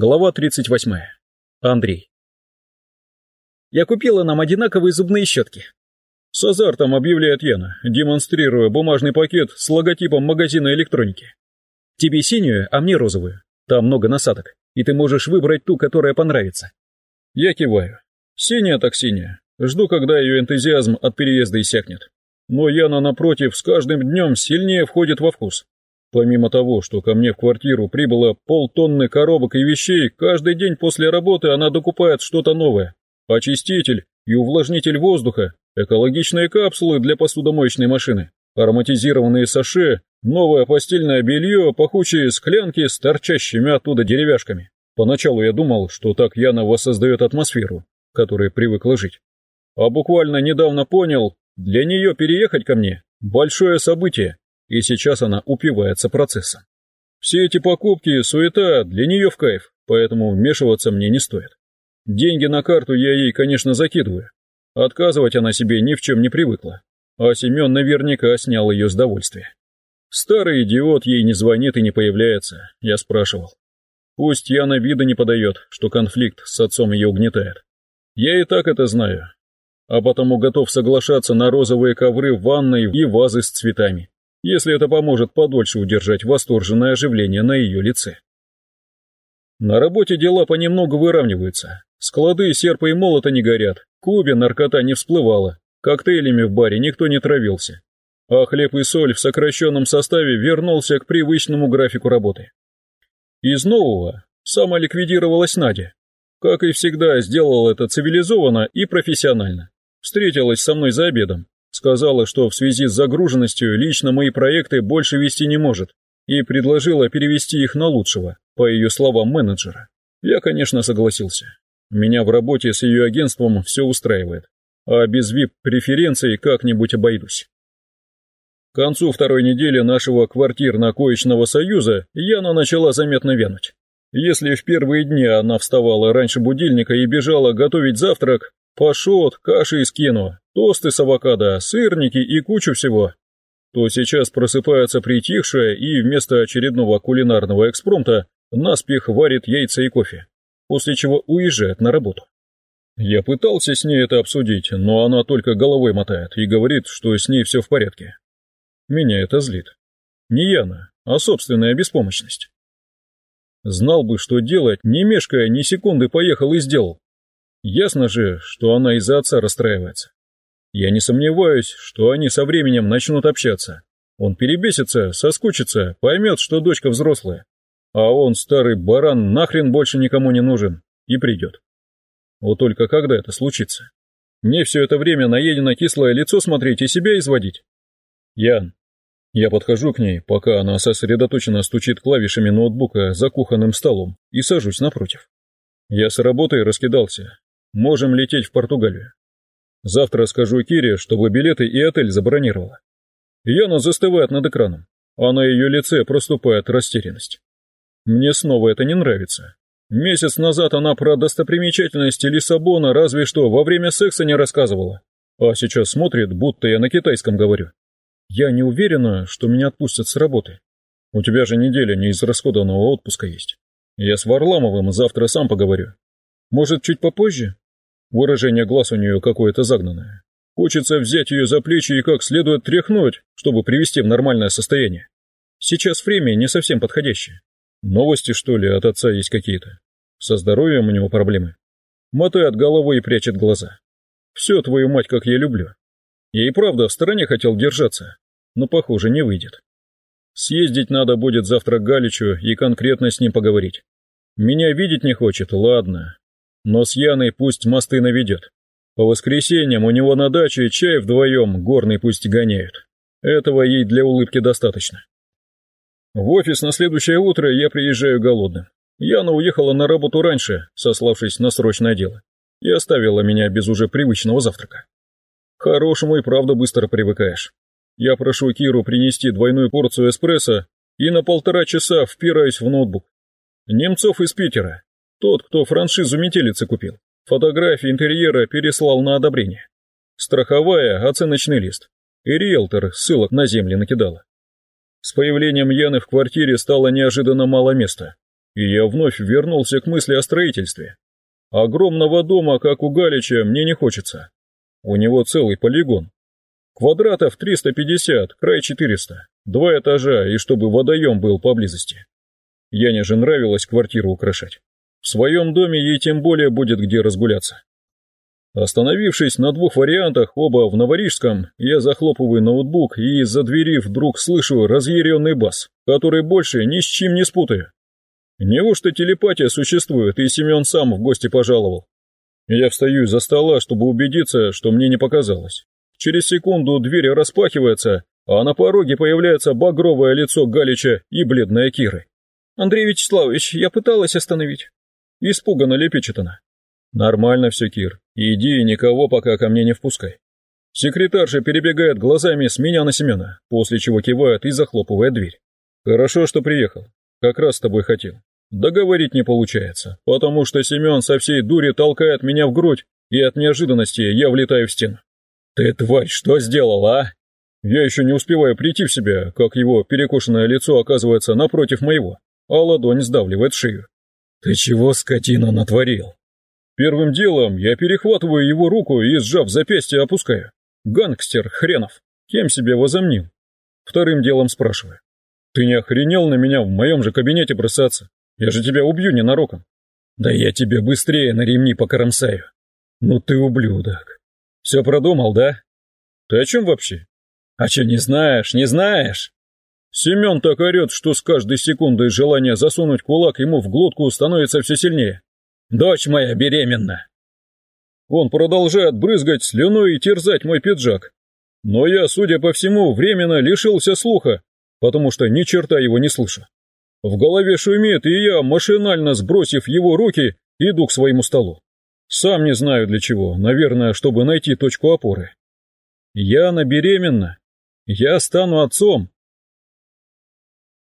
Глава 38. Андрей. Я купила нам одинаковые зубные щетки. С азартом объявляет Яна, демонстрируя бумажный пакет с логотипом магазина электроники. Тебе синюю, а мне розовую. Там много насадок, и ты можешь выбрать ту, которая понравится. Я киваю. Синяя так синяя. Жду, когда ее энтузиазм от переезда иссякнет. Но Яна, напротив, с каждым днем сильнее входит во вкус. Помимо того, что ко мне в квартиру прибыло полтонны коробок и вещей, каждый день после работы она докупает что-то новое. Очиститель и увлажнитель воздуха, экологичные капсулы для посудомоечной машины, ароматизированные саше, новое постельное белье, пахучие склянки с торчащими оттуда деревяшками. Поначалу я думал, что так Яна воссоздает атмосферу, которой привыкла жить. А буквально недавно понял, для нее переехать ко мне – большое событие, и сейчас она упивается процессом. Все эти покупки, суета для нее в кайф, поэтому вмешиваться мне не стоит. Деньги на карту я ей, конечно, закидываю. Отказывать она себе ни в чем не привыкла, а Семен наверняка снял ее с довольствия. Старый идиот ей не звонит и не появляется, я спрашивал. Пусть Яна вида не подает, что конфликт с отцом ее угнетает. Я и так это знаю, а потому готов соглашаться на розовые ковры в ванной и вазы с цветами если это поможет подольше удержать восторженное оживление на ее лице. На работе дела понемногу выравниваются. Склады серпа и молота не горят, в клубе наркота не всплывала, коктейлями в баре никто не травился. А хлеб и соль в сокращенном составе вернулся к привычному графику работы. Из нового самоликвидировалась Надя. Как и всегда, сделала это цивилизованно и профессионально. Встретилась со мной за обедом, Сказала, что в связи с загруженностью лично мои проекты больше вести не может, и предложила перевести их на лучшего, по ее словам менеджера. Я, конечно, согласился. Меня в работе с ее агентством все устраивает, а без VIP-преференций как-нибудь обойдусь. К концу второй недели нашего квартирно-коечного союза Яна начала заметно вянуть. Если в первые дни она вставала раньше будильника и бежала готовить завтрак, пашот, каши из кино, тосты с авокадо, сырники и кучу всего, то сейчас просыпается притихшая и вместо очередного кулинарного экспромта наспех варит яйца и кофе, после чего уезжает на работу. Я пытался с ней это обсудить, но она только головой мотает и говорит, что с ней все в порядке. Меня это злит. Не Яна, а собственная беспомощность. Знал бы, что делать, не мешкая ни секунды поехал и сделал. Ясно же, что она из-за отца расстраивается. Я не сомневаюсь, что они со временем начнут общаться. Он перебесится, соскучится, поймет, что дочка взрослая. А он, старый баран, нахрен больше никому не нужен. И придет. Вот только когда это случится? Мне все это время на Едино кислое лицо смотреть и себя изводить? Ян. Я подхожу к ней, пока она сосредоточенно стучит клавишами ноутбука за кухонным столом, и сажусь напротив. Я с работой раскидался, Можем лететь в Португалию. Завтра скажу Кире, чтобы билеты и отель забронировала. Яна застывает над экраном, а на ее лице проступает растерянность. Мне снова это не нравится. Месяц назад она про достопримечательности Лиссабона разве что во время секса не рассказывала, а сейчас смотрит, будто я на китайском говорю. Я не уверена, что меня отпустят с работы. У тебя же неделя неизрасходованного отпуска есть. Я с Варламовым завтра сам поговорю, может, чуть попозже? Выражение глаз у нее какое-то загнанное. Хочется взять ее за плечи и как следует тряхнуть, чтобы привести в нормальное состояние. Сейчас время не совсем подходящее. Новости, что ли, от отца есть какие-то? Со здоровьем у него проблемы. Мотает головой и прячет глаза. Все, твою мать, как я люблю. Я и правда в стороне хотел держаться, но, похоже, не выйдет. Съездить надо будет завтра к Галичу и конкретно с ним поговорить. Меня видеть не хочет, ладно, но с Яной пусть мосты наведет. По воскресеньям у него на даче чай вдвоем горный пусть гоняют. Этого ей для улыбки достаточно. В офис на следующее утро я приезжаю голодным. Яна уехала на работу раньше, сославшись на срочное дело, и оставила меня без уже привычного завтрака. Хорошему и правда быстро привыкаешь. Я прошу Киру принести двойную порцию эспрессо и на полтора часа впираюсь в ноутбук. Немцов из Питера, тот, кто франшизу метелицы купил. Фотографии интерьера переслал на одобрение. Страховая, оценочный лист. И риэлтор ссылок на земли накидала. С появлением Яны в квартире стало неожиданно мало места. и я вновь вернулся к мысли о строительстве. Огромного дома, как у Галича, мне не хочется. У него целый полигон. Квадратов 350, край 400, два этажа, и чтобы водоем был поблизости. Яне же нравилось квартиру украшать. В своем доме ей тем более будет где разгуляться. Остановившись на двух вариантах, оба в Новорижском, я захлопываю ноутбук и из-за двери вдруг слышу разъяренный бас, который больше ни с чем не спутаю. Неужто телепатия существует, и Семен сам в гости пожаловал? Я встаю из-за стола, чтобы убедиться, что мне не показалось. Через секунду дверь распахивается, а на пороге появляется багровое лицо Галича и бледная Киры. «Андрей Вячеславович, я пыталась остановить». Испуганно лепечет она. «Нормально все, Кир. Иди и никого пока ко мне не впускай». Секретарша перебегает глазами с меня на Семена, после чего кивает и захлопывает дверь. «Хорошо, что приехал. Как раз с тобой хотел. Договорить не получается, потому что Семен со всей дури толкает меня в грудь, и от неожиданности я влетаю в стену. «Ты, тварь, что сделал, а?» Я еще не успеваю прийти в себя, как его перекошенное лицо оказывается напротив моего, а ладонь сдавливает шею. «Ты чего, скотина, натворил?» Первым делом я перехватываю его руку и, сжав запястье, опускаю. Гангстер хренов, кем себе возомнил? Вторым делом спрашиваю. «Ты не охренел на меня в моем же кабинете бросаться? Я же тебя убью ненароком. Да я тебе быстрее на ремни покромсаю. Ну ты ублюдок. Все продумал, да? Ты о чем вообще? А че не знаешь, не знаешь? Семен так орет, что с каждой секундой желание засунуть кулак ему в глотку становится все сильнее. Дочь моя беременна. Он продолжает брызгать слюной и терзать мой пиджак. Но я, судя по всему, временно лишился слуха, потому что ни черта его не слышу. В голове шумит, и я, машинально сбросив его руки, иду к своему столу. Сам не знаю для чего, наверное, чтобы найти точку опоры. Яна беременна. Я стану отцом.